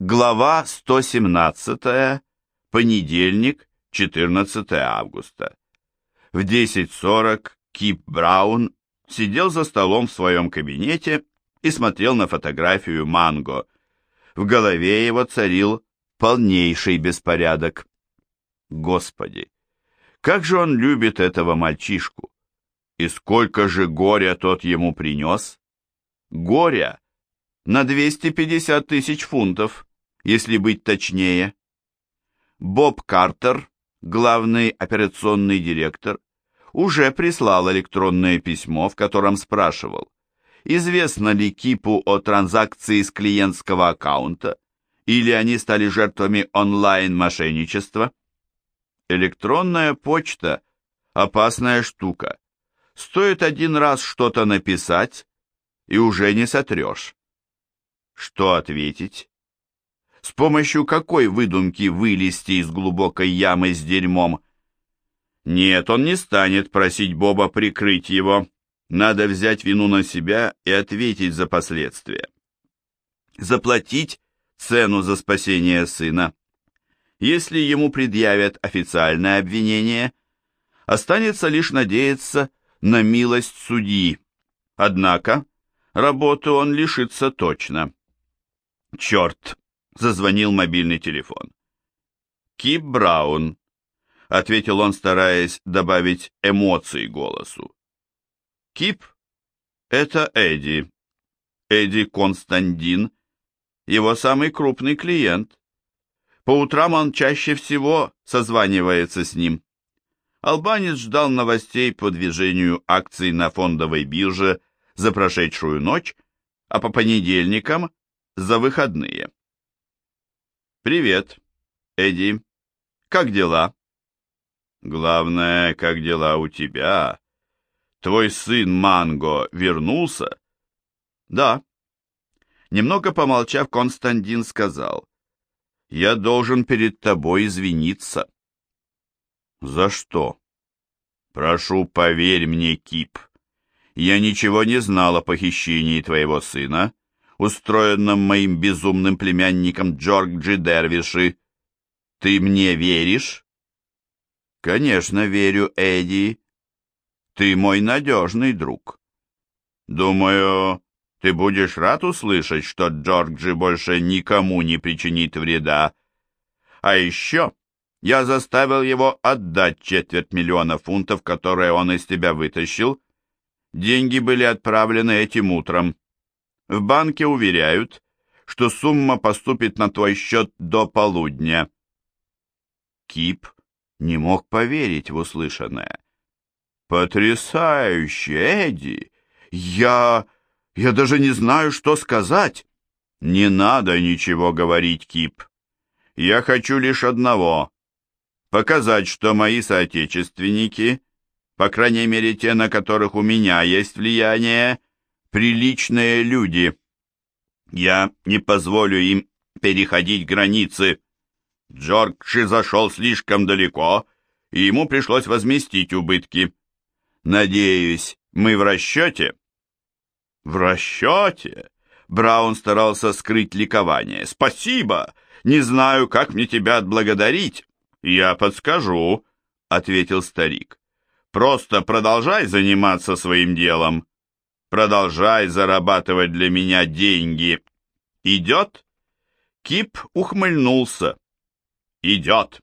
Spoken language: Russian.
Глава 117. Понедельник, 14 августа. В 10.40 Кип Браун сидел за столом в своем кабинете и смотрел на фотографию Манго. В голове его царил полнейший беспорядок. Господи, как же он любит этого мальчишку! И сколько же горя тот ему принес? Горя на 250 тысяч фунтов, если быть точнее. Боб Картер, главный операционный директор, уже прислал электронное письмо, в котором спрашивал, известно ли Кипу о транзакции с клиентского аккаунта, или они стали жертвами онлайн-мошенничества. Электронная почта – опасная штука. Стоит один раз что-то написать, и уже не сотрешь. Что ответить? С помощью какой выдумки вылезти из глубокой ямы с дерьмом? Нет, он не станет просить Боба прикрыть его. Надо взять вину на себя и ответить за последствия. Заплатить цену за спасение сына. Если ему предъявят официальное обвинение, останется лишь надеяться на милость судьи. Однако, работы он лишится точно. Черт, зазвонил мобильный телефон. Кип Браун, ответил он, стараясь добавить эмоций голосу. Кип, это Эдди. Эдди Константин, его самый крупный клиент. По утрам он чаще всего созванивается с ним. Албанец ждал новостей по движению акций на фондовой бирже за прошедшую ночь, а по понедельникам за выходные. «Привет, Эдди. Как дела?» «Главное, как дела у тебя? Твой сын Манго вернулся?» «Да». Немного помолчав, Константин сказал, «Я должен перед тобой извиниться». «За что?» «Прошу, поверь мне, Кип. Я ничего не знал о похищении твоего сына» устроенном моим безумным племянником Джорджи Дервиши. Ты мне веришь? Конечно, верю, Эдди. Ты мой надежный друг. Думаю, ты будешь рад услышать, что Джорджи больше никому не причинит вреда. А еще я заставил его отдать четверть миллиона фунтов, которые он из тебя вытащил. Деньги были отправлены этим утром. В банке уверяют, что сумма поступит на твой счет до полудня. Кип не мог поверить в услышанное. «Потрясающе, Эдди! Я... я даже не знаю, что сказать!» «Не надо ничего говорить, Кип. Я хочу лишь одного — показать, что мои соотечественники, по крайней мере те, на которых у меня есть влияние, приличные люди. Я не позволю им переходить границы. Джорджи зашел слишком далеко, и ему пришлось возместить убытки. Надеюсь, мы в расчете?» «В расчете?» Браун старался скрыть ликование. «Спасибо! Не знаю, как мне тебя отблагодарить». «Я подскажу», — ответил старик. «Просто продолжай заниматься своим делом. Продолжай зарабатывать для меня деньги. Идет?» Кип ухмыльнулся. «Идет».